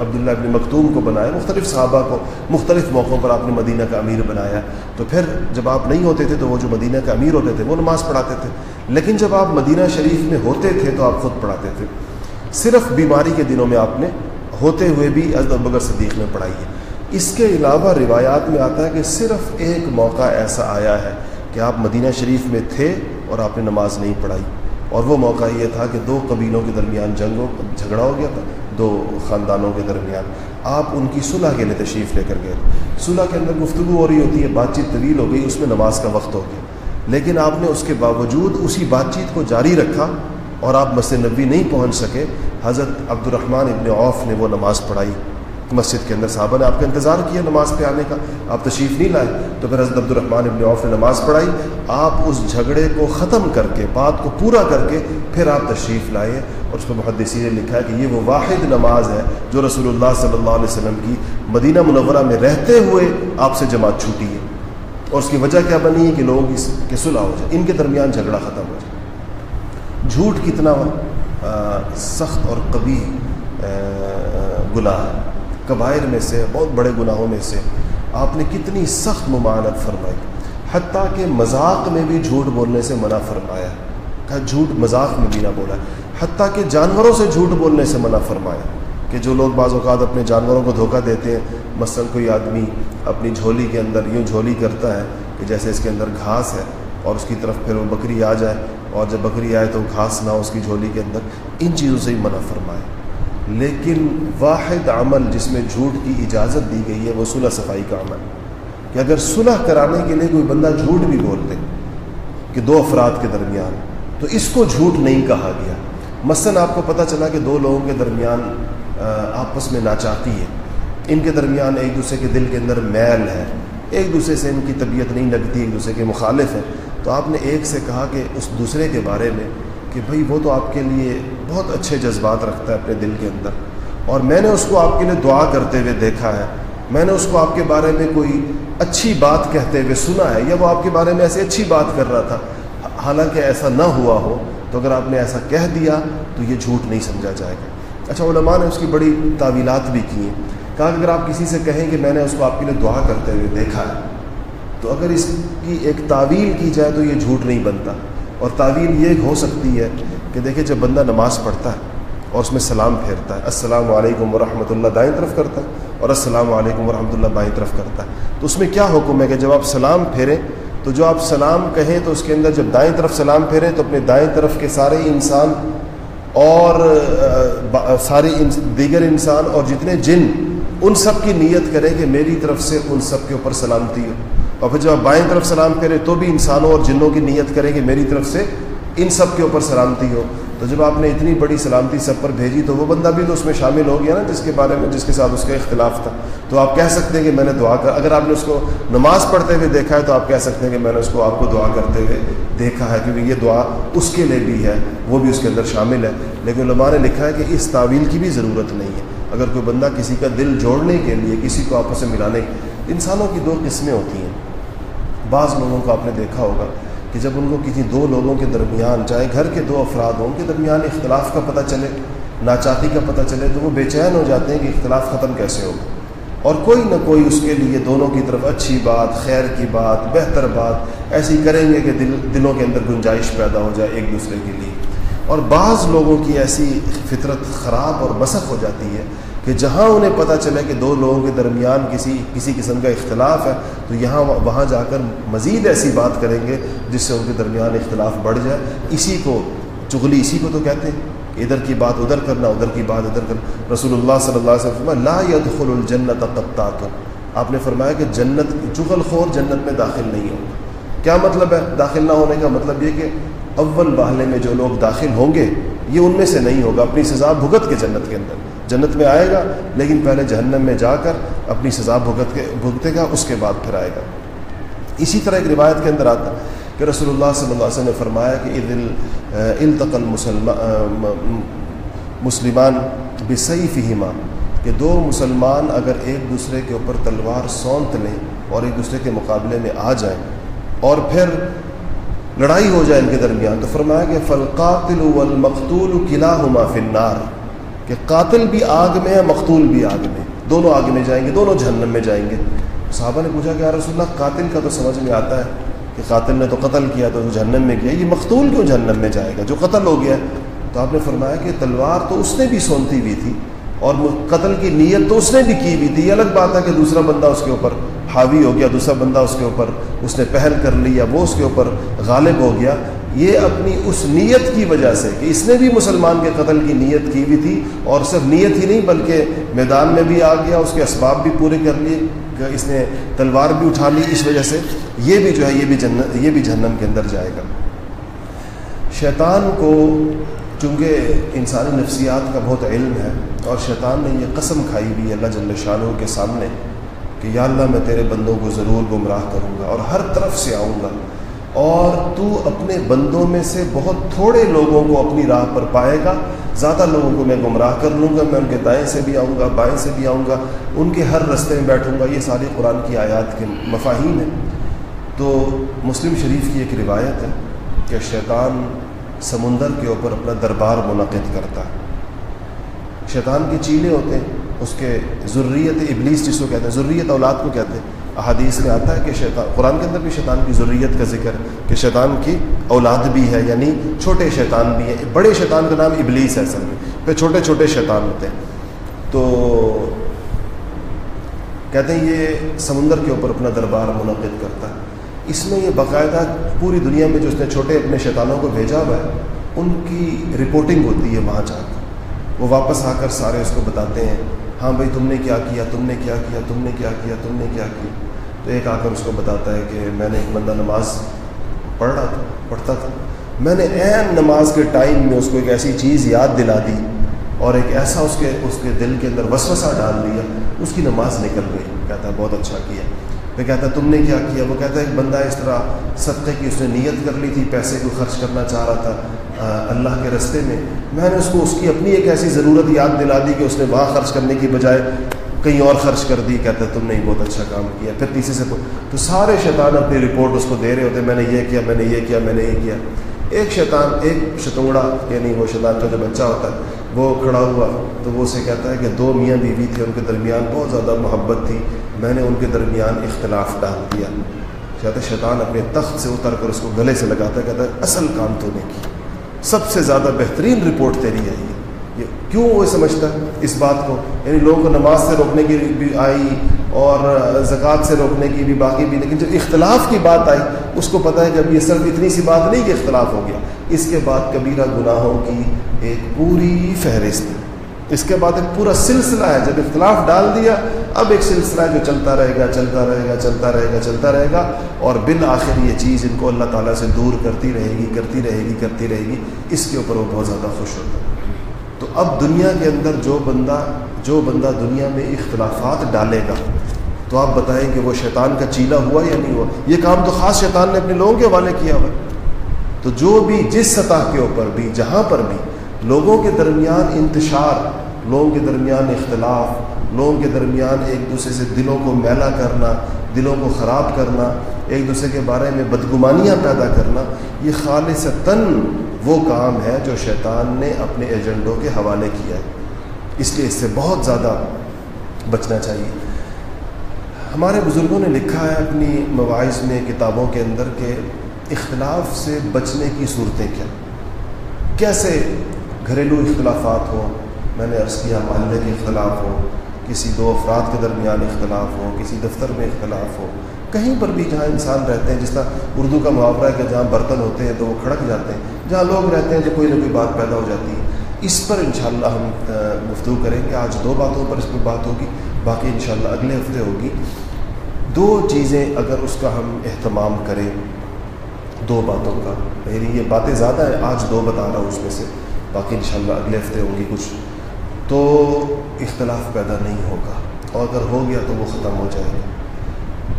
عبداللہ ابن مکتوم کو بنایا مختلف صحابہ کو، مختلف موقعوں پر آپ نے مدینہ کا امیر بنایا تو پھر جب آپ نہیں ہوتے تھے تو وہ جو مدینہ کا امیر ہوتے تھے، وہ نماز پڑھاتے تھے۔ لیکن جب آپ مدینہ شریف میں ہوتے تھے تو آپ خود پڑھاتے تھے۔ صرف بیماری کے دنوں میں آپ نے ہوتے ہوئے بھی حضرت بگر صدیق میں پڑھائی ہے۔ اس کے علاوہ روایات میں آتا ہے کہ صرف ایک موقع ایسا آیا ہے کہ آپ مدینہ شریف میں تھے اور آپ نے نماز نہیں پڑھائی۔ اور وہ موقع یہ تھا کہ دو قبیلوں کے درمیان جنگ ہو، جھگڑا ہو گیا تھا، دو خاندانوں کے درمیان۔ آپ ان کی صلح کے لیے تشریف لے کر گئے۔ صلح کے اندر گفتگو ہو رہی ہوتی ہے، بات چیت طویل ہو گئی، اس میں نماز کا وقت ہو گیا۔ لیکن آپ نے اس کے باوجود اسی بات چیت کو جاری رکھا اور آپ مسجد نبی نہیں پہنچ سکے، حضرت عبد الرحمن ابن عوف نے وہ نماز پڑھائی۔ مسجد کے اندر صحابہ نے آپ کا انتظار کیا نماز پہ آنے کا، آپ تشریف نہیں لائے۔ تو پھر حضرت عبد الرحمٰن ابن عوف نے نماز پڑھائی۔ آپ اس جھگڑے کو ختم کر کے، بات کو پورا کر کے پھر آپ تشریف لائے۔ اور اس پہ محدثی نے لکھا ہے کہ یہ وہ واحد نماز ہے جو رسول اللہ صلی اللہ علیہ وسلم کی مدینہ منورہ میں رہتے ہوئے آپ سے جماعت چھوٹی ہے۔ اور اس کی وجہ کیا بنی ہے کہ لوگ اس کے صلح ہو جائے، ان کے درمیان جھگڑا ختم ہو جائے۔ جھوٹ کتنا سخت اور کبھی گناہ ہے۔ کبائر میں سے، بہت بڑے گناہوں میں سے آپ نے کتنی سخت ممانت فرمائی۔ حتیٰ کہ مذاق میں بھی جھوٹ بولنے سے منع فرمایا۔ کہا جھوٹ مذاق میں بھی نہ بولا۔ حتیٰ کہ جانوروں سے جھوٹ بولنے سے منع فرمایا کہ جو لوگ بعض اوقات اپنے جانوروں کو دھوکہ دیتے ہیں، مثلاً کوئی آدمی اپنی جھولی کے اندر یوں جھولی کرتا ہے کہ جیسے اس کے اندر گھاس ہے اور اس کی طرف پھر وہ بکری آ جائے اور جب بکری آئے تو گھاس نہ اس کی جھولی کے اندر، ان چیزوں سے ہی منع فرمائے۔ لیکن واحد عمل جس میں جھوٹ کی اجازت دی گئی ہے، وہ صلح صفائی کا عمل۔ کہ اگر صلح کرانے کے لیے کوئی بندہ جھوٹ بھی بول دے کہ دو افراد کے درمیان، تو اس کو جھوٹ نہیں کہا گیا۔ مثلا آپ کو پتہ چلا کہ دو لوگوں کے درمیان آپس میں ناچاتی ہے۔ ان کے درمیان ایک دوسرے کے دل کے اندر میل ہے۔ ایک دوسرے سے ان کی طبیعت نہیں لگتی، ایک دوسرے کے مخالف ہے۔ تو آپ نے ایک سے کہا کہ اس دوسرے کے بارے میں کہ بھائی وہ تو آپ کے لیے بہت اچھے جذبات رکھتا ہے اپنے دل کے اندر۔ اور میں نے اس کو آپ کے لیے دعا کرتے ہوئے دیکھا ہے۔ میں نے اس کو آپ کے بارے میں کوئی اچھی بات کہتے ہوئے سنا ہے یا وہ آپ کے بارے میں ایسی اچھی بات کر رہا تھا؟ حالانکہ ایسا نہ ہوا ہو تو اگر آپ نے ایسا کہہ دیا تو یہ جھوٹ نہیں سمجھا جائے گا۔ اچھا علماء نے اس کی بڑی تعویلات بھی کی ہیں۔ کہا کہ اگر آپ کسی سے کہیں کہ میں نے اس کو آپ کے لیے دعا کرتے ہوئے دیکھا ہے تو اگر اس کی ایک تعویل کی جائے تو یہ جھوٹ نہیں بنتا۔ اور تعویل یہ ہو سکتی ہے کہ دیکھیں جب بندہ نماز پڑھتا ہے اور اس میں سلام پھیرتا ہے، السلام علیکم ورحمۃ اللہ دائیں طرف کرتا ہے اور السلام علیکم ورحمۃ اللہ بائیں طرف کرتا ہے۔ تو اس میں کیا حکم ہے کہ جب آپ سلام پھیریں، تو جو آپ سلام کہیں تو اس کے اندر جب دائیں طرف سلام پھیریں تو اپنے دائیں طرف کے سارے انسان اور سارے دیگر انسان اور جتنے جن، ان سب کی نیت کریں کہ میری طرف سے ان سب کے اوپر سلامتی ہو۔ اور پھر جب آپ بائیں طرف سلام کریں تو بھی انسانوں اور جنوں کی نیت کریں کہ میری طرف سے ان سب کے اوپر سلامتی ہو۔ تو جب آپ نے اتنی بڑی سلامتی سب پر بھیجی تو وہ بندہ بھی تو اس میں شامل ہو گیا نا جس کے بارے میں جس کے ساتھ اس کا اختلاف تھا۔ تو آپ کہہ سکتے ہیں کہ میں نے دعا کر اگر آپ نے اس کو نماز پڑھتے ہوئے دیکھا ہے تو آپ کہہ سکتے ہیں کہ میں نے اس کو آپ کو دعا کرتے ہوئے دیکھا ہے کیونکہ یہ دعا اس کے لیے بھی ہے، وہ بھی اس کے اندر شامل ہے۔ لیکن علماء نے لکھا ہے کہ اس تعویل کی بھی ضرورت نہیں ہے۔ اگر کوئی بندہ کسی کا دل جوڑنے کے لیے، کسی کو آپس میں ملانے، انسانوں کی دو قسمیں ہوتی ہیں۔ بعض لوگوں کو آپ نے دیکھا ہوگا کہ جب ان کو کسی دو لوگوں کے درمیان، چاہے گھر کے دو افراد ہوں ان کے درمیان اختلاف کا پتہ چلے، ناچاتی کا پتہ چلے، تو وہ بے چین ہو جاتے ہیں کہ اختلاف ختم کیسے ہوگا۔ اور کوئی نہ کوئی اس کے لیے دونوں کی طرف اچھی بات، خیر کی بات، بہتر بات، ایسی کریں گے کہ دل، دلوں کے اندر گنجائش پیدا ہو جائے ایک دوسرے کے لیے۔ اور بعض لوگوں کی ایسی فطرت خراب اور مسق ہو جاتی ہے کہ جہاں انہیں پتہ چلے کہ دو لوگوں کے درمیان کسی کسی قسم کا اختلاف ہے، تو یہاں وہاں جا کر مزید ایسی بات کریں گے جس سے ان کے درمیان اختلاف بڑھ جائے۔ اسی کو چغلی، اسی کو تو کہتے ہیں ادھر کی بات ادھر کرنا، ادھر کی بات ادھر کرنا۔ رسول اللہ صلی اللہ علیہ وسلم لا يدخل الجنت قطات آپ نے فرمایا کہ جنت، چغل خور جنت میں داخل نہیں ہوگا کیا مطلب ہے داخل نہ ہونے کا؟ مطلب یہ کہ اول باہلے میں جو لوگ داخل ہوں گے، یہ ان میں سے نہیں ہوگا، اپنی سزا بھگت کے جنت کے اندر۔ جنت میں آئے گا، لیکن پہلے جہنم میں جا کر اپنی سزا بھگت کے بھگتے گا، اس کے بعد پھر آئے گا۔ اسی طرح ایک روایت کے اندر آتا کہ رسول اللہ صلی اللہ علیہ وسلم نے فرمایا کہ عید التقل مسلمان بسعی فہیمہ کہ دو مسلمان اگر ایک دوسرے کے اوپر تلوار سونت لیں اور ایک دوسرے کے مقابلے میں آ جائیں اور پھر لڑائی ہو جائے ان کے درمیان، تو فرمایا کہ فلقاتل والمقتول قلعہ ہما فنار کہ قاتل بھی آگ میں ہے، مقتول بھی آگ میں۔ دونوں آگ میں جائیں گے، دونوں جہنم میں جائیں گے۔ صحابہ نے پوچھا کہ رسول اللہ، قاتل کا تو سمجھ میں آتا ہے کہ قاتل نے تو قتل کیا، تو جہنم میں گیا۔ یہ مقتول کیوں جہنم میں جائے گا؟ جو قتل ہو گیا تو آپ نے فرمایا کہ تلوار تو اس نے بھی سونتی ہوئی تھی اور قتل کی نیت تو اس نے بھی کی ہوئی تھی۔ یہ الگ بات ہے کہ دوسرا بندہ اس کے اوپر حاوی ہو گیا، دوسرا بندہ اس کے اوپر اس نے پہل کر لی یا وہ اس کے اوپر غالب ہو گیا۔ یہ اپنی اس نیت کی وجہ سے کہ اس نے بھی مسلمان کے قتل کی نیت کی ہوئی تھی اور صرف نیت ہی نہیں بلکہ میدان میں بھی آ گیا، اس کے اسباب بھی پورے کر لیے اس نے تلوار بھی اٹھا لی اس وجہ سے۔ یہ بھی جو ہے، یہ بھی جنت، یہ بھی جہنم کے اندر جائے گا۔ شیطان کو، چونکہ انسانی نفسیات کا بہت علم ہے اور شیطان نے یہ قسم کھائی بھی اللہ جل شاہ کے سامنے کہ یا اللہ میں تیرے بندوں کو ضرور گمراہ کروں گا اور ہر طرف سے آؤں گا۔ اور تو اپنے بندوں میں سے بہت تھوڑے لوگوں کو اپنی راہ پر پائے گا۔ زیادہ لوگوں کو میں گمراہ کر لوں گا، میں ان کے دائیں سے بھی آؤں گا، بائیں سے بھی آؤں گا، ان کے ہر رستے میں بیٹھوں گا۔ یہ ساری قرآن کی آیات کے مفاہین ہیں۔ تو مسلم شریف کی ایک روایت ہے کہ شیطان سمندر کے اوپر اپنا دربار منعقد کرتا ہے۔ شیطان کے چیلے ہوتے ہیں، اس کے ضروریت ابلیس جس کو کہتے ہیں ضروریت اولاد کو کہتے ہیں۔ احادیث میں آتا ہے کہ شیطان قرآن کے اندر بھی شیطان کی ضروریت کا ذکر، کہ شیطان کی اولاد بھی ہے یعنی چھوٹے شیطان بھی ہیں۔ بڑے شیطان کا نام ابلیس ہے اصل میں، پھر چھوٹے چھوٹے شیطان ہوتے ہیں۔ تو کہتے ہیں یہ سمندر کے اوپر اپنا دربار منعقد کرتا ہے۔ اس میں یہ باقاعدہ پوری دنیا میں جو اس نے چھوٹے اپنے شیطانوں کو بھیجا ہوا ہے، ان کی رپورٹنگ ہوتی ہے وہاں جا کر۔ وہ واپس آ کر سارے اس کو بتاتے ہیں۔ ہاں بھائی تم نے کیا کیا، تم نے کیا کیا، تم نے کیا کیا، تم نے کیا کیا۔ تو ایک آ کر اس کو بتاتا ہے کہ میں نے ایک بندہ نماز پڑھ رہا تھا، پڑھتا تھا۔ میں نے عین نماز کے ٹائم میں اس کو ایک ایسی چیز یاد دلا دی اور ایک ایسا اس کے اس کے دل کے اندر وسوسہ ڈال دیا اس کی نماز نکل گئی۔ کہتا ہے، بہت اچھا کیا۔ میں کہتا ہے تم نے کیا کیا؟ وہ کہتا ہے ایک بندہ اس طرح صدقے کی اس نے نیت کر لی تھی، پیسے کو خرچ کرنا چاہ رہا تھا اللہ کے رستے میں۔ میں نے اس کو، اس کی اپنی ایک ایسی ضرورت یاد دلا دی کہ اس نے وہاں خرچ کرنے کی بجائے کہیں اور خرچ کر دی۔ کہتا ہے تم نے بہت اچھا کام کیا۔ پھر تیسرے سے تو سارے شیطان اپنی رپورٹ اس کو دے رہے ہوتے، میں نے یہ کیا، میں نے یہ کیا، میں نے یہ کیا؟ ایک شیطان، ایک شتونگڑا یعنی وہ شیطان کا جو بچہ ہوتا ہے، وہ کھڑا ہوا تو وہ اسے کہتا ہے کہ دو میاں بیوی تھے ان کے درمیان بہت زیادہ محبت تھی۔ میں نے ان کے درمیان اختلاف ڈال دیا۔ کہتے شیطان اپنے تخت سے اتر کر اس کو گلے سے لگاتا ہے، کہتا ہے، اصل کام تو نے کی سب سے زیادہ بہترین رپورٹ تیری ہے۔ یہ کیوں وہ سمجھتا ہے اس بات کو؟ یعنی لوگوں کو نماز سے روکنے کی بھی آئی اور زکوٰۃ سے روکنے کی بھی باقی بھی، لیکن جب اختلاف کی بات آئی، اس کو پتہ ہے کہ اب یہ صرف اتنی سی بات نہیں کہ اختلاف ہو گیا۔ اس کے بعد کبیرہ گناہوں کی ایک پوری فہرست۔ اس کے بعد ایک پورا سلسلہ ہے، جب اختلاف ڈال دیا، اب ایک سلسلہ ہے جو چلتا رہے گا، چلتا رہے گا، چلتا رہے گا، چلتا رہے گا، اور بالآخر یہ چیز ان کو اللہ تعالیٰ سے دور کرتی رہے گی، کرتی رہے گی، کرتی رہے گی، اس کے اوپر وہ بہت زیادہ خوش ہوتا ہے۔ تو اب دنیا کے اندر جو بندہ جو بندہ دنیا میں اختلافات ڈالے گا، تو آپ بتائیں کہ وہ شیطان کا چیلا ہوا یا نہیں ہوا؟ یہ کام تو خاص شیطان نے اپنے لوگوں کے حوالے کیا ہوا۔ تو جو بھی جس سطح کے اوپر بھی، جہاں پر بھی، لوگوں کے درمیان انتشار لوگوں کے درمیان اختلاف، لوگوں کے درمیان ایک دوسرے سے دلوں کو میلا کرنا، دلوں کو خراب کرنا، ایک دوسرے کے بارے میں بدگمانیاں پیدا کرنا، یہ خالص تن وہ کام ہے جو شیطان نے اپنے ایجنڈوں کے حوالے کیا ہے۔ اس لیے اس سے بہت زیادہ بچنا چاہیے۔ ہمارے بزرگوں نے لکھا ہے اپنی مواعث میں کتابوں کے اندر کہ اختلاف سے بچنے کی صورتیں کیا۔ کیسے گھریلو اختلافات ہوں؟ میں نے عرض کیا، محلے کے اختلاف ہو، کسی دو افراد کے درمیان اختلاف ہو، کسی دفتر میں اختلاف ہو، کہیں پر بھی جہاں انسان رہتے ہیں، جس طرح اردو کا محاورہ ہے کہ جہاں برتن ہوتے ہیں تو وہ کھڑک جاتے ہیں، جہاں لوگ رہتے ہیں تو کوئی نہ کوئی بات پیدا ہو جاتی ہے۔ اس پر انشاءاللہ ہم گفتگو کریں گے۔ آج دو باتوں پر اس پہ بات ہوگی، باقی انشاءاللہ اگلے ہفتے ہوگی۔ دو چیزیں اگر اس کا ہم اہتمام کریں، دو باتوں کا میری یہ باتیں زیادہ ہیں، آج دو بتا رہا ہوں اس میں سے، باقی انشاءاللہ اگلے ہفتے ہوں گی کچھ تو اختلاف پیدا نہیں ہوگا۔ اور اگر ہو گیا تو وہ ختم ہو جائے گا۔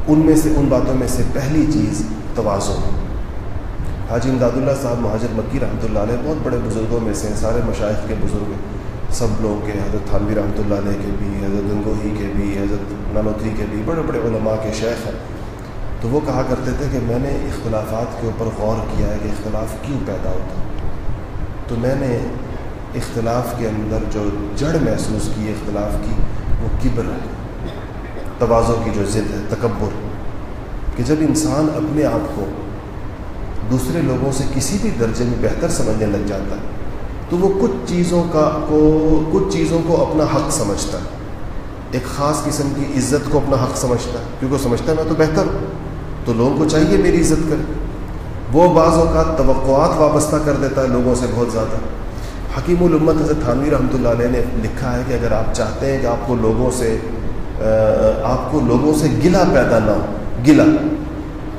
ان میں سے، ان باتوں میں سے پہلی چیز توازن۔ حاجی امداد اللہ صاحب، مہاجر مکی رحمۃ اللہ علیہ، بہت بڑے بزرگوں میں سے سارے مشاہد کے بزرگ سب لوگ کے، حضرت تھانوی رحمۃ اللہ علیہ کے بھی، حضرت گنگوہی کے بھی، حضرت نانوتھی کے بھی، بڑے بڑے علماء کے شیخ ہیں۔ تو وہ کہا کرتے تھے کہ میں نے اختلافات کے اوپر غور کیا ہے کہ اختلاف کیوں پیدا ہوتا۔ تو میں نے اختلاف کے اندر جو جڑ محسوس کی، اختلاف کی، وہ کبر ہے۔ توازوں کی جو ضد ہے، تکبر۔ کہ جب انسان اپنے آپ کو دوسرے لوگوں سے کسی بھی درجے میں بہتر سمجھنے لگ جاتا ہے، تو وہ کچھ چیزوں کا کو، کچھ چیزوں کو اپنا حق سمجھتا ہے۔ ایک خاص قسم کی عزت کو اپنا حق سمجھتا ہے۔ کیونکہ وہ سمجھتا ہے، میں تو بہتر ہوں۔ تو لوگوں کو چاہیے میری عزت کرے۔ وہ بعض اوقات توقعات وابستہ کر دیتا ہے لوگوں سے بہت زیادہ۔ حکیم الامت حضرت تھانوی رحمۃ اللہ علیہ نے لکھا ہے کہ اگر آپ چاہتے ہیں کہ آپ کو لوگوں سے آپ کو لوگوں سے گلا پیدا نہ ہو گلا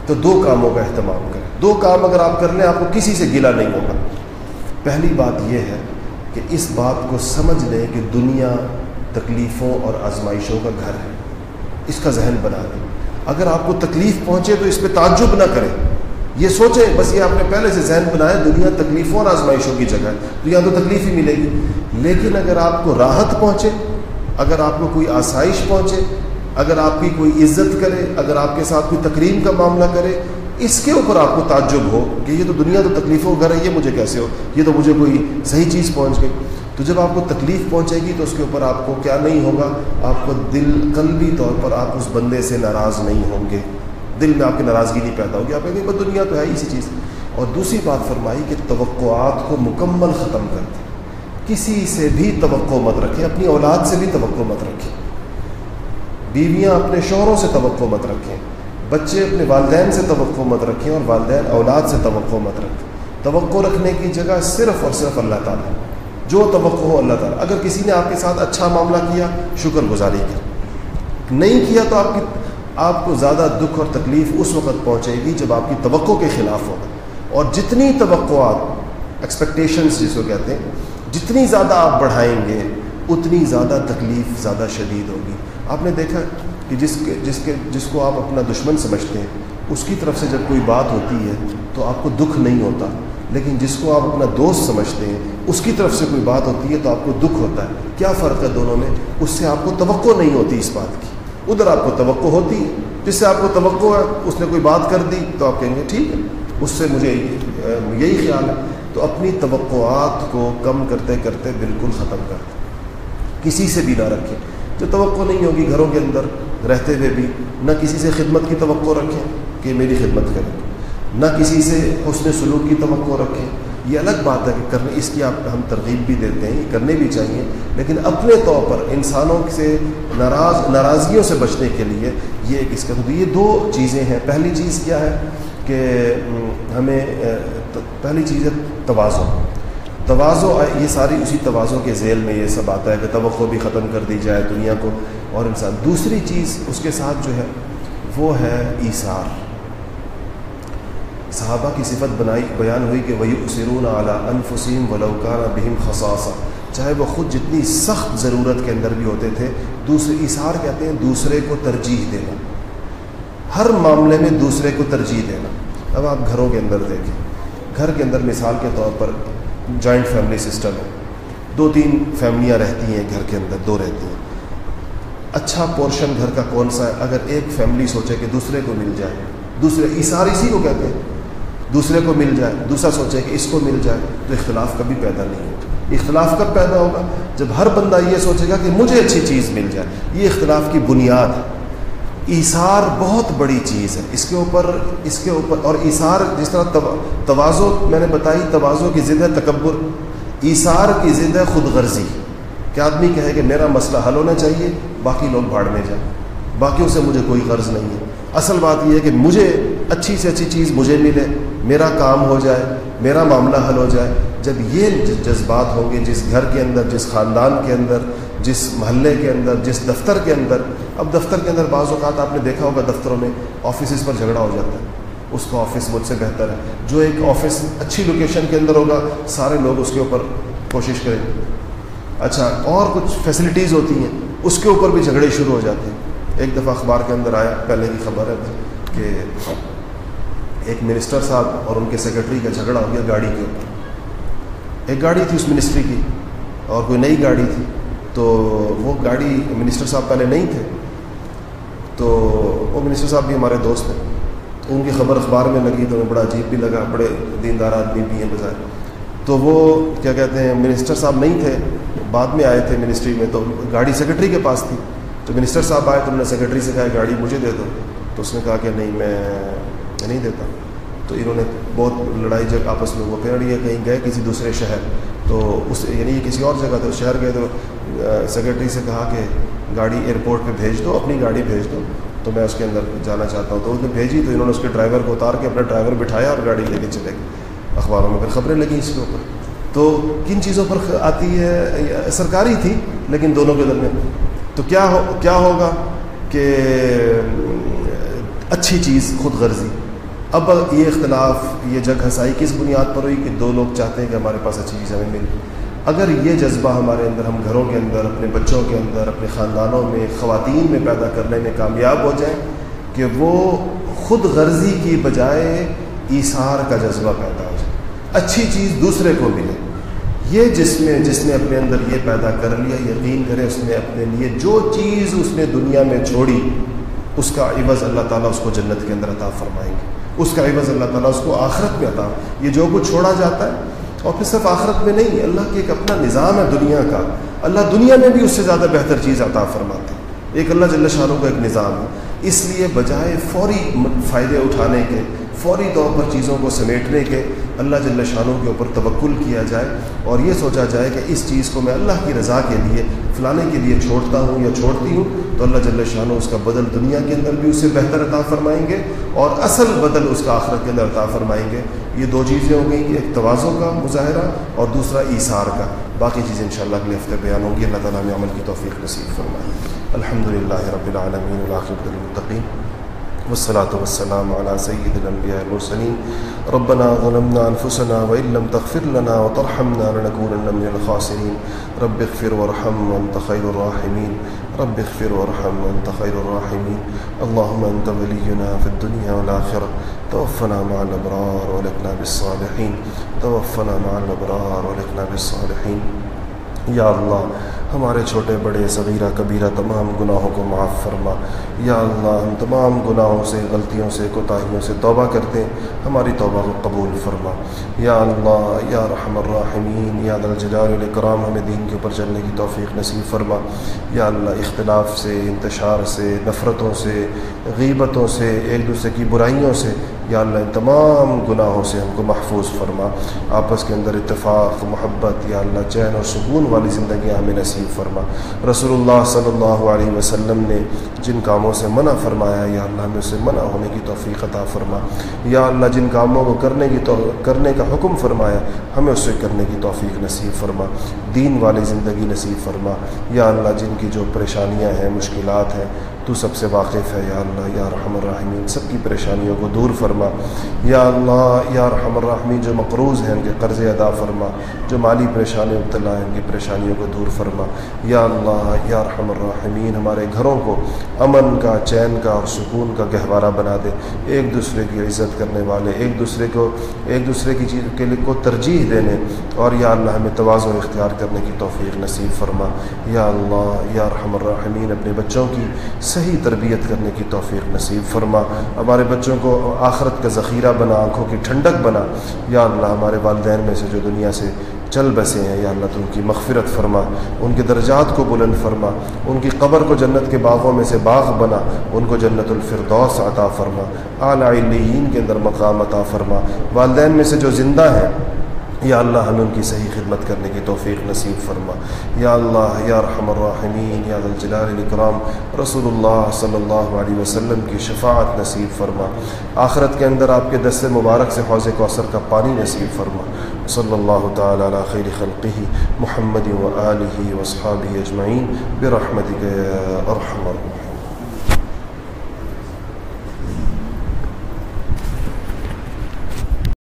تو دو کاموں کا اہتمام کریں۔ دو کام اگر آپ کر لیں، آپ کو کسی سے گلا نہیں ہوگا۔ پہلی بات یہ ہے کہ اس بات کو سمجھ لیں کہ دنیا تکلیفوں اور آزمائشوں کا گھر ہے۔ اس کا ذہن بنا لیں۔ اگر آپ کو تکلیف پہنچے تو اس پہ تعجب نہ کریں۔ یہ سوچیں بس یہ آپ نے پہلے سے ذہن بنایا، دنیا تکلیفوں اور آزمائشوں کی جگہ ہے، تو یہاں تو تکلیف ہی ملے گی۔ لیکن اگر آپ کو راحت پہنچے، اگر آپ کو کوئی آسائش پہنچے، اگر آپ کی کوئی عزت کرے، اگر آپ کے ساتھ کوئی تقریم کا معاملہ کرے، اس کے اوپر آپ کو تعجب ہو کہ یہ تو دنیا تو تکلیفوں گھر ہے یہ مجھے کیسے ہو؟ یہ تو مجھے کوئی صحیح چیز پہنچ گئی۔ تو جب آپ کو تکلیف پہنچے گی، تو اس کے اوپر آپ کو کیا نہیں ہوگا؟ آپ کو دل قلبی طور پر آپ اس بندے سے ناراض نہیں ہوں گے۔ دل میں آپ کی ناراضگی نہیں پیدا ہوگی، آپ کہیں گے دنیا تو ہے اسی چیز. اور دوسری بات فرمائی کہ توقعات کو مکمل ختم کر دیں۔ کسی سے بھی توقع مت رکھیں، اپنی اولاد سے بھی توقع مت رکھیں۔ بیویاں اپنے شوہروں سے توقع مت رکھیں۔ بچے اپنے والدین سے توقع مت رکھیں اور والدین اولاد سے توقع مت رکھیں۔ توقع رکھنے کی جگہ صرف اور صرف اللہ تعالیٰ جو توقع ہو اللہ تعالیٰ۔ اگر کسی نے آپ کے ساتھ اچھا معاملہ کیا شکر گزاری کی۔ نہیں کیا تو آپ کی آپ کو زیادہ دکھ اور تکلیف اس وقت پہنچے گی جب آپ کی توقع کے خلاف ہوگا۔ اور جتنی توقعات ایکسپیکٹیشنس جس کو کہتے ہیں، جتنی زیادہ آپ بڑھائیں گے، اتنی زیادہ تکلیف زیادہ شدید ہوگی۔ آپ نے دیکھا کہ جس کے جس کے، جس کو آپ اپنا دشمن سمجھتے ہیں، اس کی طرف سے جب کوئی بات ہوتی ہے تو آپ کو دکھ نہیں ہوتا۔ لیکن جس کو آپ اپنا دوست سمجھتے ہیں، اس کی طرف سے کوئی بات ہوتی ہے تو آپ کو دکھ ہوتا ہے۔ کیا فرق ہے دونوں میں؟ اس سے آپ کو توقع نہیں ہوتی اس بات کی۔ ادھر آپ کو توقع ہوتی ہے۔ جس سے آپ کو توقع ہے، اس نے کوئی بات کر دی تو آپ کہیں گے ٹھیک ہے۔ اس سے مجھے یہی خیال ہے۔ تو اپنی توقعات کو کم کرتے کرتے بالکل ختم کر دیں۔ کسی سے بھی نہ رکھیں۔ جو توقع نہیں ہوگی گھروں کے اندر، رہتے ہوئے بھی، نہ کسی سے خدمت کی توقع رکھیں کہ میری خدمت کریں۔ نہ کسی سے حسن سلوک کی توقع رکھیں۔ یہ الگ بات ہے کہ کرنے، اس کی آپ ہم ترغیب بھی دیتے ہیں، یہ کرنے بھی چاہیے۔ لیکن اپنے طور پر انسانوں سے ناراض ناراضگیوں سے بچنے کے لیے یہ ایک اس کا یہ دو چیزیں ہیں۔ پہلی چیز کیا ہے کہ ہمیں پہلی چیز ہے توازن۔ توازو یہ ساری اسی توازوں کے ذیل میں یہ سب آتا ہے کہ توقع بھی ختم کر دی جائے دنیا کو اور انسان۔ دوسری چیز اس کے ساتھ جو ہے، وہ ہے ایثار۔ صحابہ کی صفت بنائی، بیان ہوئی کہ وہی اسرون اعلیٰ انفسین ولوکانہ بہم خصاصہ چاہے وہ خود جتنی سخت ضرورت کے اندر بھی ہوتے تھے، دوسرے اثار کہتے ہیں دوسرے کو ترجیح دینا۔ ہر معاملے میں دوسرے کو ترجیح دینا۔ اب آپ گھروں کے اندر دیکھیں۔ گھر کے اندر مثال کے طور پر جوائنٹ فیملی سسٹم ہے۔ دو تین فیملیاں رہتی ہیں گھر کے اندر، دو رہتی ہیں۔ اچھا پورشن گھر کا کون سا ہے؟ اگر ایک فیملی سوچے کہ دوسرے کو مل جائے، دوسرے ایسار اسی کو کہتے ہیں۔ دوسرے کو مل جائے، دوسرا سوچے کہ اس کو مل جائے تو اختلاف کبھی پیدا نہیں ہوگا اختلاف کب پیدا ہوگا؟ جب ہر بندہ یہ سوچے گا کہ مجھے اچھی چیز مل جائے۔ یہ اختلاف کی بنیاد ہے۔ ایثار بہت بڑی چیز ہے۔ اس کے اوپر، اس کے اوپر، اور ایثار جس طرح توازو میں نے بتائی توازو کی ضد ہے تکبر۔ ایثار کی ضد ہے خود غرضی کہ آدمی کہے کہ میرا مسئلہ حل ہونا چاہیے؟ باقی لوگ بھاڑ میں جائیں۔ باقیوں سے مجھے کوئی غرض نہیں ہے۔ اصل بات یہ ہے کہ مجھے اچھی سے اچھی چیز مجھے ملے۔ میرا کام ہو جائے، میرا معاملہ حل ہو جائے۔ جب یہ جذبات ہوں گے جس گھر کے اندر، جس خاندان کے اندر، جس محلے کے اندر، جس دفتر کے اندر، اب دفتر کے اندر بعض اوقات آپ نے دیکھا ہوگا دفتروں میں آفیسز پر جھگڑا ہو جاتا ہے۔ اس کا آفس مجھ سے بہتر ہے۔ جو ایک آفس اچھی لوکیشن کے اندر ہوگا، سارے لوگ اس کے اوپر کوشش کریں اچھا اور کچھ فیسلٹیز ہوتی ہیں۔ اس کے اوپر بھی جھگڑے شروع ہو جاتے ہیں۔ ایک دفعہ اخبار کے اندر آیا، پہلے کی خبر ہے کہ ایک منسٹر صاحب اور ان کے سیکرٹری کا جھگڑا ہو گیا گاڑی کے اوپر۔ ایک گاڑی تھی اس منسٹری کی اور کوئی نئی گاڑی تھی۔ تو وہ گاڑی منسٹر صاحب پہلے نہیں تھے۔ تو وہ منسٹر صاحب بھی ہمارے دوست ہیں۔ ان کی خبر اخبار میں لگی تو بڑا عجیب بھی لگا، بڑے دیندار آدمی بھی ہیں بظاہر۔ تو وہ کیا کہتے ہیں، منسٹر صاحب نہیں تھے، بعد میں آئے تھے منسٹری میں تو گاڑی سیکرٹری کے پاس تھی۔ تو منسٹر صاحب آئے تو انہوں نے سیکرٹری سے کہا، گاڑی مجھے دے دو۔ تو اس نے کہا کہ نہیں، میں نہیں دیتا۔ تو انہوں نے بہت لڑائی جب آپس میں وہ پھر یہ کہیں گئے کسی دوسرے شہر۔ تو اس یعنی یہ کسی اور جگہ تھے، اس شہر گئے تو سیکرٹری سے کہا کہ گاڑی ایئرپورٹ پہ بھیج دو، اپنی گاڑی بھیج دو۔ تو میں اس کے اندر جانا چاہتا ہوں۔ تو اس نے بھیجی تو انہوں نے اس کے ڈرائیور کو اتار کے اپنا ڈرائیور بٹھایا اور گاڑی لے کے چلے گئے۔ اخباروں میں پھر خبریں لگیں اس کے اوپر۔ تو کن چیزوں پر آتی ہے؟ سرکاری تھی، لیکن دونوں کے درمیان۔ تو کیا ہو، کیا ہوگا کہ اچھی چیز، خود غرضی۔ اب یہ اختلاف، یہ جگ ہنسائی کس بنیاد پر ہوئی کہ دو لوگ چاہتے ہیں کہ ہمارے پاس اچھی چیز ہمیں مل اگر یہ جذبہ ہمارے اندر، ہم گھروں کے اندر، اپنے بچوں کے اندر، اپنے خاندانوں میں، خواتین میں پیدا کرنے میں کامیاب ہو جائیں، کہ وہ خود غرضی کی بجائے ایثار کا جذبہ پیدا ہو جائے، اچھی چیز دوسرے کو ملے۔ یہ جس میں، جس نے اپنے اندر یہ پیدا کر لیا، یقین کرے اس نے اپنے لیے جو چیز اس نے دنیا میں چھوڑی اس کا عوض اللہ تعالیٰ اس کو جنت کے اندر عطا فرمائیں گے اس کا عوض اللہ تعالیٰ اس کو آخرت میں عطا یہ جو کچھ چھوڑا جاتا ہے، اور پھر صرف آخرت میں نہیں، اللہ کے ایک اپنا نظام ہے دنیا کا۔ اللہ دنیا میں بھی اس سے زیادہ بہتر چیز عطا فرماتے ہیں۔ ایک اللہ جل شاہ کا ایک نظام ہے۔ اس لیے بجائے فوری فائدے اٹھانے کے فوری طور پر چیزوں کو سمیٹنے کے اللہ جل شاہوں کے اوپر توکل کیا جائے اور یہ سوچا جائے کہ اس چیز کو میں اللہ کی رضا کے لیے، فلانے کے لیے چھوڑتا ہوں یا چھوڑتی ہوں، تو اللہ جل شاہ اس کا بدل دنیا کے اندر بھی اسے بہتر عطا فرمائیں گے اور اصل بدل اس کا آخرت کے اندر عطا فرمائیں گے۔ یہ دو چیزیں ہو گئیں کہ ایک توازوں کا مظاہرہ اور دوسرا ایثار کا۔ باقی چیزیں انشاءاللہ اگلے ہفتے بیان ہوں گی۔ اللہ تعالیٰ نے عمل کی توفیق نصیب فرمائے۔ الحمد للہ رب العالمین العاقب المطقین والصلاة والسلام على سيد الأنبياء المرسلين ربنا ظلمنا أنفسنا وإن لم تغفر لنا وترحمنا لنكونن من الخاسرين. رب اغفر وارحم وأنت خير الراحمين. رب اغفر وارحم وأنت خير الراحمين. اللهم أنت ولينا في الدنيا والآخرة. توفنا مع الأبرار ولقنا بالصالحين. توفنا مع الأبرار ولقنا بالصالحين. یا اللہ ہمارے چھوٹے بڑے صغیرہ کبیرہ تمام گناہوں کو معاف فرما۔ یا اللہ، ہم تمام گناہوں سے، غلطیوں سے، کوتاہیوں سے توبہ کرتے ہیں۔ ہماری توبہ کو قبول فرما۔ یا اللہ، یا رحم الرحمین، یا الجلال الکرام ہمیں دین کے اوپر چلنے کی توفیق نصیب فرما۔ یا اللہ، اختلاف سے، انتشار سے، نفرتوں سے، غیبتوں سے، ایک دوسرے کی برائیوں سے۔ یا اللہ تمام گناہوں سے ہم کو محفوظ فرما۔ آپس کے اندر اتفاق، محبت، یا اللہ، چین اور سکون والی زندگیاں ہمیں نصیب فرما۔ رسول اللہ صلی اللہ علیہ وسلم نے جن کاموں سے منع فرمایا، یا اللہ ہمیں اسے منع ہونے کی توفیق عطا فرما۔ یا اللہ جن کاموں کو کرنے کی تو کرنے کا حکم فرمایا، ہمیں اسے کرنے کی توفیق نصیب فرما۔ دین والی زندگی نصیب فرما۔ یا اللہ جن کی جو پریشانیاں ہیں، مشکلات ہیں تو سب سے واقف ہے، یا اللہ، یا رحم الرحمین سب کی پریشانیوں کو دور فرما۔ یا اللہ، یا رحم الرحمین جو مقروض ہیں، ان کے قرض ادا فرما۔ جو مالی پریشانی مبتلا ہیں، ان کی پریشانیوں کو دور فرما۔ یا اللہ، یا رحم الرحمین ہمارے گھروں کو امن کا، چین کا اور سکون کا گہوارہ بنا دے۔ ایک دوسرے کی عزت کرنے والے، ایک دوسرے کو، ایک دوسرے کی چیز کے لیے کو ترجیح دینے۔ اور یا اللہ، ہمیں توازن اختیار کرنے کی توفیق نصیب فرما۔ یا اللہ، یا رحم الرحمین اپنے بچوں کی صحیح تربیت کرنے کی توفیق نصیب فرما۔ ہمارے بچوں کو آخرت کا ذخیرہ بنا، آنکھوں کی ٹھنڈک بنا۔ یا اللہ، ہمارے والدین میں سے جو دنیا سے چل بسے ہیں، یا اللہ، تو ان کی مغفرت فرما۔ ان کے درجات کو بلند فرما۔ ان کی قبر کو جنت کے باغوں میں سے باغ بنا۔ ان کو جنت الفردوس عطا فرما۔ اعلیٰ کے اندر مقام عطا فرما۔ والدین میں سے جو زندہ ہیں یا اللہ ہمیں ان کی صحیح خدمت کرنے کی توفیق نصیب فرما۔ یا اللہ، یا رحم الرحمین یا الجلال الاکرام رسول اللہ صلی اللہ علیہ وسلم کی شفاعت نصیب فرما۔ آخرت کے اندر آپ کے دس مبارک سے حوض کوثر کا پانی نصیب فرما۔ صلی اللہ تعالیٰ علی خیر خلقہ، محمد و علیہ وصحابہ اجمعین، برحمتک ارحم الراحمین۔